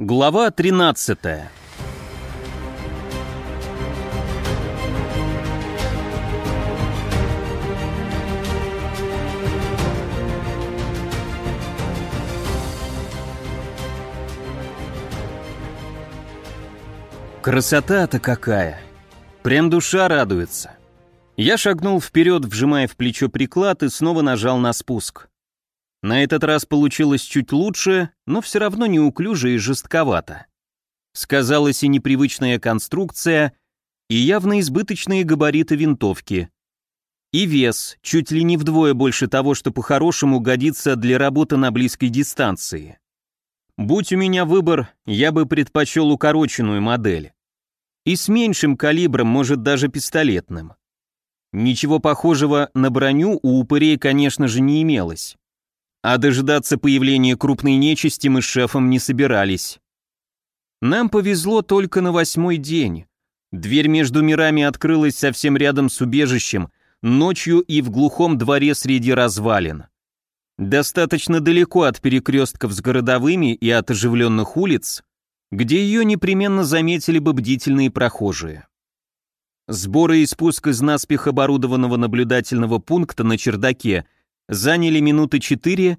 Глава 13 Красота-то какая! Прям душа радуется. Я шагнул вперед, вжимая в плечо приклад и снова нажал на спуск. На этот раз получилось чуть лучше, но все равно неуклюже и жестковато. Сказалась и непривычная конструкция, и явно избыточные габариты винтовки. И вес, чуть ли не вдвое больше того, что по-хорошему годится для работы на близкой дистанции. Будь у меня выбор, я бы предпочел укороченную модель. И с меньшим калибром, может даже пистолетным. Ничего похожего на броню у упырей, конечно же, не имелось. А дожидаться появления крупной нечисти мы с шефом не собирались. Нам повезло только на восьмой день. Дверь между мирами открылась совсем рядом с убежищем, ночью и в глухом дворе среди развалин. Достаточно далеко от перекрестков с городовыми и от оживленных улиц, где ее непременно заметили бы бдительные прохожие. Сборы и спуск из наспех оборудованного наблюдательного пункта на чердаке – заняли минуты четыре,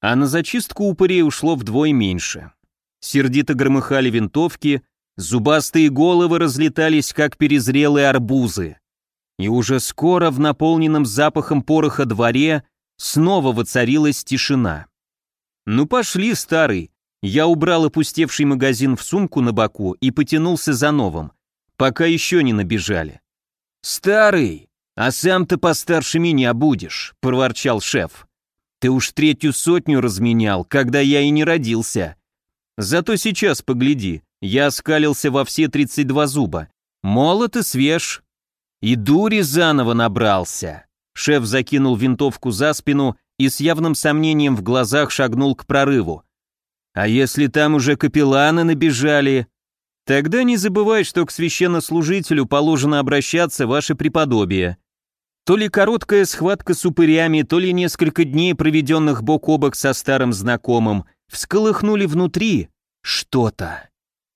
а на зачистку упырей ушло вдвое меньше. Сердито громыхали винтовки, зубастые головы разлетались, как перезрелые арбузы. И уже скоро в наполненном запахом пороха дворе снова воцарилась тишина. «Ну пошли, старый!» Я убрал опустевший магазин в сумку на боку и потянулся за новым, пока еще не набежали. «Старый!» «А сам-то постарше меня будешь», — проворчал шеф. «Ты уж третью сотню разменял, когда я и не родился. Зато сейчас погляди, я оскалился во все 32 зуба. Молод и свеж. И дури заново набрался». Шеф закинул винтовку за спину и с явным сомнением в глазах шагнул к прорыву. «А если там уже капелланы набежали?» «Тогда не забывай, что к священнослужителю положено обращаться ваше преподобие. То ли короткая схватка с упырями, то ли несколько дней, проведенных бок о бок со старым знакомым, всколыхнули внутри что-то.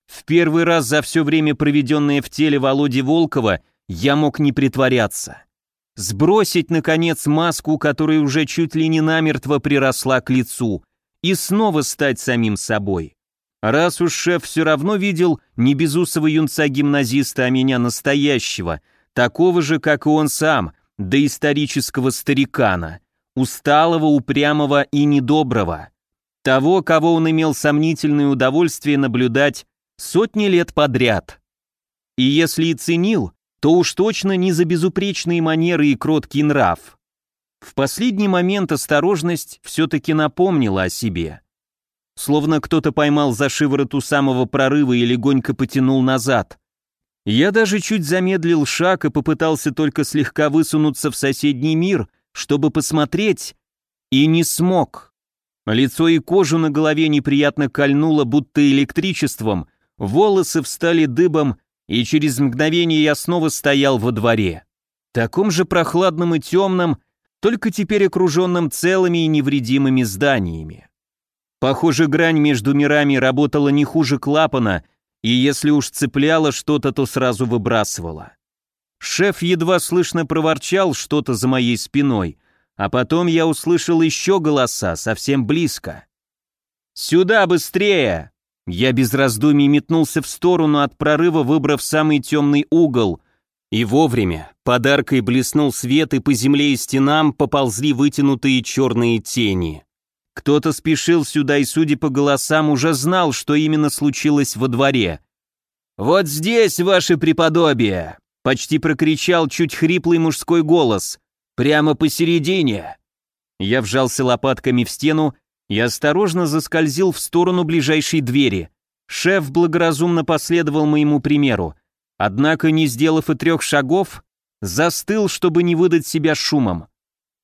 В первый раз за все время, проведенное в теле Володи Волкова, я мог не притворяться. Сбросить, наконец, маску, которая уже чуть ли не намертво приросла к лицу, и снова стать самим собой. Раз уж шеф все равно видел не безусого юнца-гимназиста, а меня настоящего, такого же, как и он сам, доисторического старикана, усталого, упрямого и недоброго, того, кого он имел сомнительное удовольствие наблюдать сотни лет подряд. И если и ценил, то уж точно не за безупречные манеры и кроткий нрав. В последний момент осторожность все-таки напомнила о себе. Словно кто-то поймал за шиворот у самого прорыва и легонько потянул назад. Я даже чуть замедлил шаг и попытался только слегка высунуться в соседний мир, чтобы посмотреть, и не смог. Лицо и кожу на голове неприятно кольнуло, будто электричеством, волосы встали дыбом, и через мгновение я снова стоял во дворе. Таком же прохладном и темном, только теперь окруженном целыми и невредимыми зданиями. Похоже, грань между мирами работала не хуже клапана — и если уж цепляло что-то, то сразу выбрасывало. Шеф едва слышно проворчал что-то за моей спиной, а потом я услышал еще голоса, совсем близко. «Сюда, быстрее!» Я без раздумий метнулся в сторону от прорыва, выбрав самый темный угол, и вовремя подаркой блеснул свет, и по земле и стенам поползли вытянутые черные тени. Кто-то спешил сюда и, судя по голосам, уже знал, что именно случилось во дворе. «Вот здесь, ваше преподобие!» — почти прокричал чуть хриплый мужской голос. «Прямо посередине!» Я вжался лопатками в стену и осторожно заскользил в сторону ближайшей двери. Шеф благоразумно последовал моему примеру, однако, не сделав и трех шагов, застыл, чтобы не выдать себя шумом.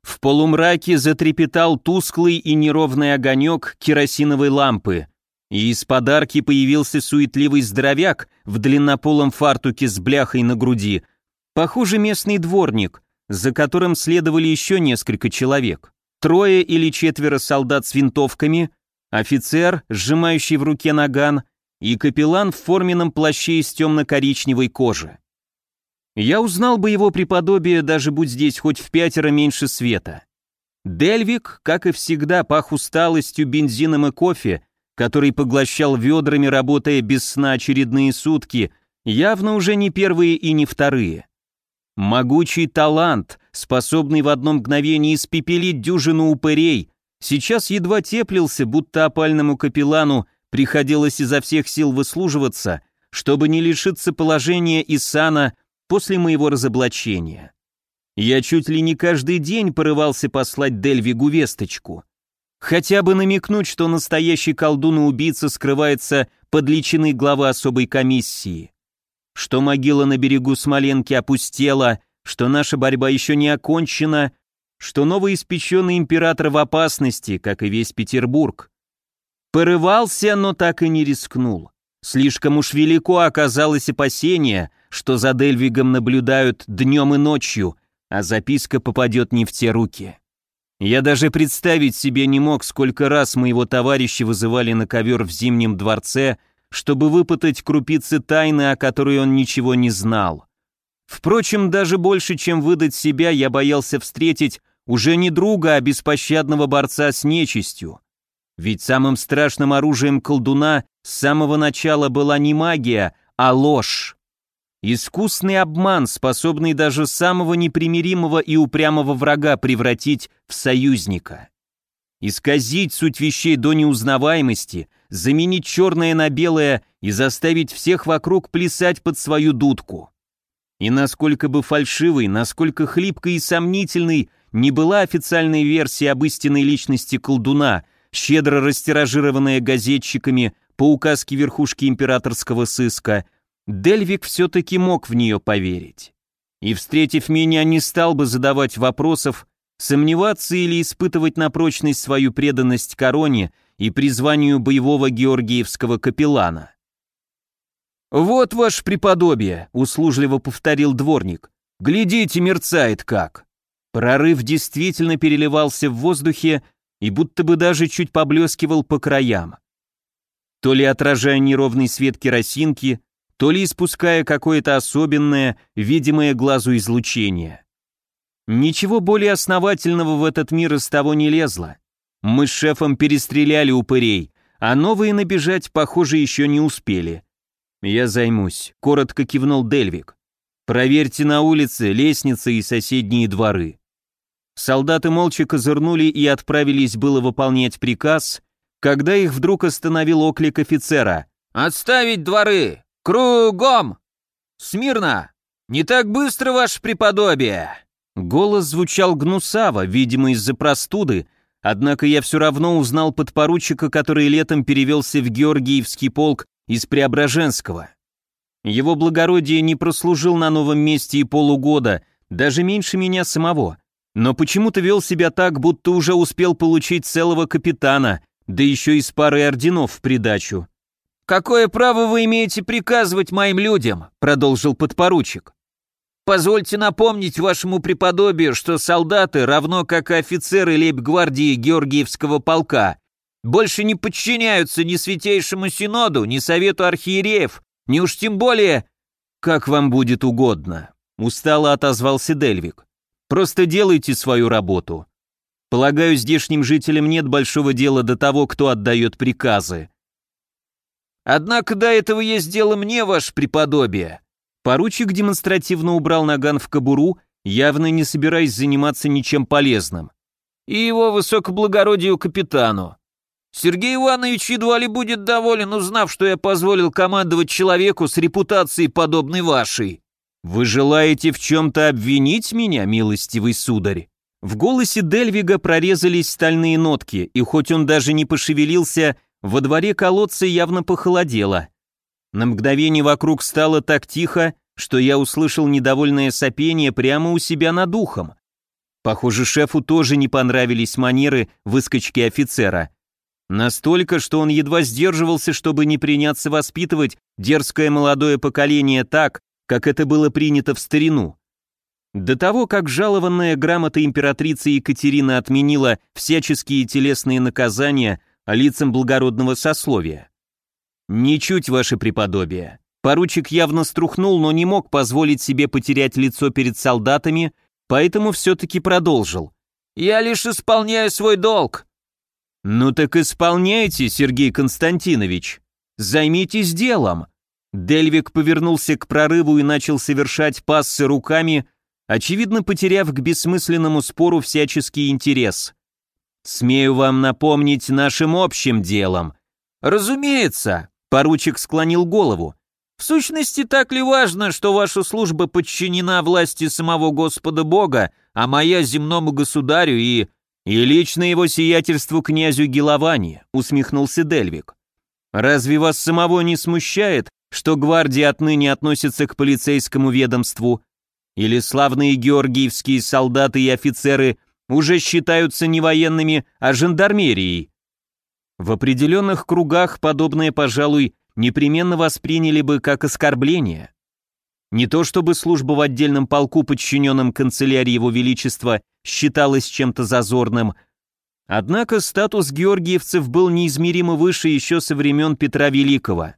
В полумраке затрепетал тусклый и неровный огонек керосиновой лампы, и из подарки появился суетливый здоровяк в длиннополом фартуке с бляхой на груди, похоже, местный дворник, за которым следовали еще несколько человек. Трое или четверо солдат с винтовками, офицер, сжимающий в руке наган, и капеллан в форменном плаще из темно-коричневой кожи. Я узнал бы его преподобие, даже будь здесь хоть в пятеро меньше света. Дельвик, как и всегда, пах усталостью, бензином и кофе, который поглощал ведрами, работая без сна очередные сутки, явно уже не первые и не вторые. Могучий талант, способный в одно мгновение испепелить дюжину упырей, сейчас едва теплился, будто опальному капеллану приходилось изо всех сил выслуживаться, чтобы не лишиться положения и сана после моего разоблачения. Я чуть ли не каждый день порывался послать Дельвигу весточку. Хотя бы намекнуть, что настоящий колдун и убийца скрывается под личиной главы особой комиссии. Что могила на берегу Смоленки опустела, что наша борьба еще не окончена, что новоиспеченный император в опасности, как и весь Петербург. Порывался, но так и не рискнул. Слишком уж велико оказалось опасение, что за Дельвигом наблюдают днем и ночью, а записка попадет не в те руки. Я даже представить себе не мог, сколько раз моего товарища вызывали на ковер в Зимнем дворце, чтобы выпытать крупицы тайны, о которой он ничего не знал. Впрочем, даже больше, чем выдать себя, я боялся встретить уже не друга, а беспощадного борца с нечистью. Ведь самым страшным оружием колдуна с самого начала была не магия, а ложь. Искусный обман, способный даже самого непримиримого и упрямого врага превратить в союзника. Исказить суть вещей до неузнаваемости, заменить черное на белое и заставить всех вокруг плясать под свою дудку. И насколько бы фальшивой, насколько хлипкой и сомнительной не была официальная версия об истинной личности колдуна, щедро растиражированная газетчиками по указке верхушки императорского сыска – Дельвик все-таки мог в нее поверить. И, встретив меня, не стал бы задавать вопросов, сомневаться или испытывать на прочность свою преданность короне и призванию боевого георгиевского капеллана. «Вот ваше преподобие», — услужливо повторил дворник. «Глядите, мерцает как». Прорыв действительно переливался в воздухе и будто бы даже чуть поблескивал по краям. То ли отражая неровный свет керосинки, то ли испуская какое-то особенное, видимое глазу излучение. Ничего более основательного в этот мир из того не лезло. Мы с шефом перестреляли упырей, а новые набежать, похоже, еще не успели. «Я займусь», — коротко кивнул Дельвик. «Проверьте на улице, лестницы и соседние дворы». Солдаты молча козырнули и отправились было выполнять приказ, когда их вдруг остановил оклик офицера. «Отставить дворы! «Кругом! Смирно! Не так быстро, ваше преподобие!» Голос звучал гнусаво, видимо, из-за простуды, однако я все равно узнал подпоручика, который летом перевелся в Георгиевский полк из Преображенского. Его благородие не прослужил на новом месте и полугода, даже меньше меня самого, но почему-то вел себя так, будто уже успел получить целого капитана, да еще и с парой орденов в придачу. «Какое право вы имеете приказывать моим людям?» — продолжил подпоручик. «Позвольте напомнить вашему преподобию, что солдаты, равно как и офицеры лейб-гвардии Георгиевского полка, больше не подчиняются ни Святейшему Синоду, ни Совету Архиереев, ни уж тем более...» «Как вам будет угодно», — устало отозвался Дельвик. «Просто делайте свою работу. Полагаю, здешним жителям нет большого дела до того, кто отдает приказы. Однако до этого есть дело мне, ваше преподобие». Поручик демонстративно убрал наган в кобуру, явно не собираясь заниматься ничем полезным. «И его высокоблагородию капитану. Сергей Иванович едва ли будет доволен, узнав, что я позволил командовать человеку с репутацией подобной вашей». «Вы желаете в чем-то обвинить меня, милостивый сударь?» В голосе Дельвига прорезались стальные нотки, и хоть он даже не пошевелился, во дворе колодца явно похолодело. На мгновение вокруг стало так тихо, что я услышал недовольное сопение прямо у себя над ухом. Похоже, шефу тоже не понравились манеры выскочки офицера. Настолько, что он едва сдерживался, чтобы не приняться воспитывать дерзкое молодое поколение так, как это было принято в старину. До того, как жалованная грамота императрицы Екатерины отменила всяческие телесные наказания, лицам благородного сословия. Ничуть, ваше преподобие. Поручик явно струхнул, но не мог позволить себе потерять лицо перед солдатами, поэтому все-таки продолжил. «Я лишь исполняю свой долг». «Ну так исполняйте, Сергей Константинович. Займитесь делом». Дельвик повернулся к прорыву и начал совершать пассы руками, очевидно потеряв к бессмысленному спору всяческий интерес. «Смею вам напомнить нашим общим делом». «Разумеется», — поручик склонил голову. В сущности, так ли важно, что ваша служба подчинена власти самого Господа Бога, а моя земному государю и... и лично его сиятельству князю Геловани, усмехнулся Дельвик. Разве вас самого не смущает, что гвардия отныне относится к полицейскому ведомству? Или славные георгиевские солдаты и офицеры уже считаются не военными, а жандармерией? В определенных кругах подобное, пожалуй, непременно восприняли бы как оскорбление. Не то чтобы служба в отдельном полку, подчиненном канцелярии Его Величества, считалась чем-то зазорным, однако статус георгиевцев был неизмеримо выше еще со времен Петра Великого.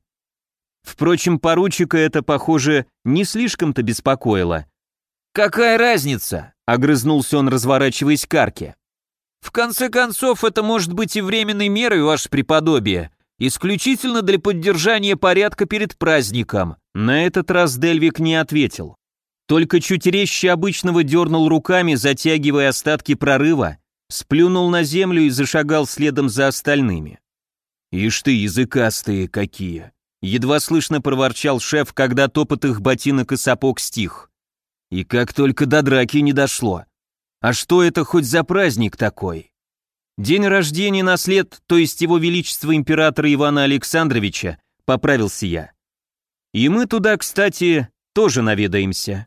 Впрочем, поручика это, похоже, не слишком-то беспокоило. «Какая разница?» — огрызнулся он, разворачиваясь к арке. «В конце концов, это может быть и временной мерой, ваше преподобие, исключительно для поддержания порядка перед праздником. На этот раз Дельвик не ответил. Только чуть резче обычного дернул руками, затягивая остатки прорыва, сплюнул на землю и зашагал следом за остальными. «Ишь ты, языкастые какие!» Едва слышно проворчал шеф, когда топот их ботинок и сапог стих. И как только до драки не дошло. А что это хоть за праздник такой? День рождения наслед, то есть его величество императора Ивана Александровича, поправился я. И мы туда, кстати, тоже наведаемся.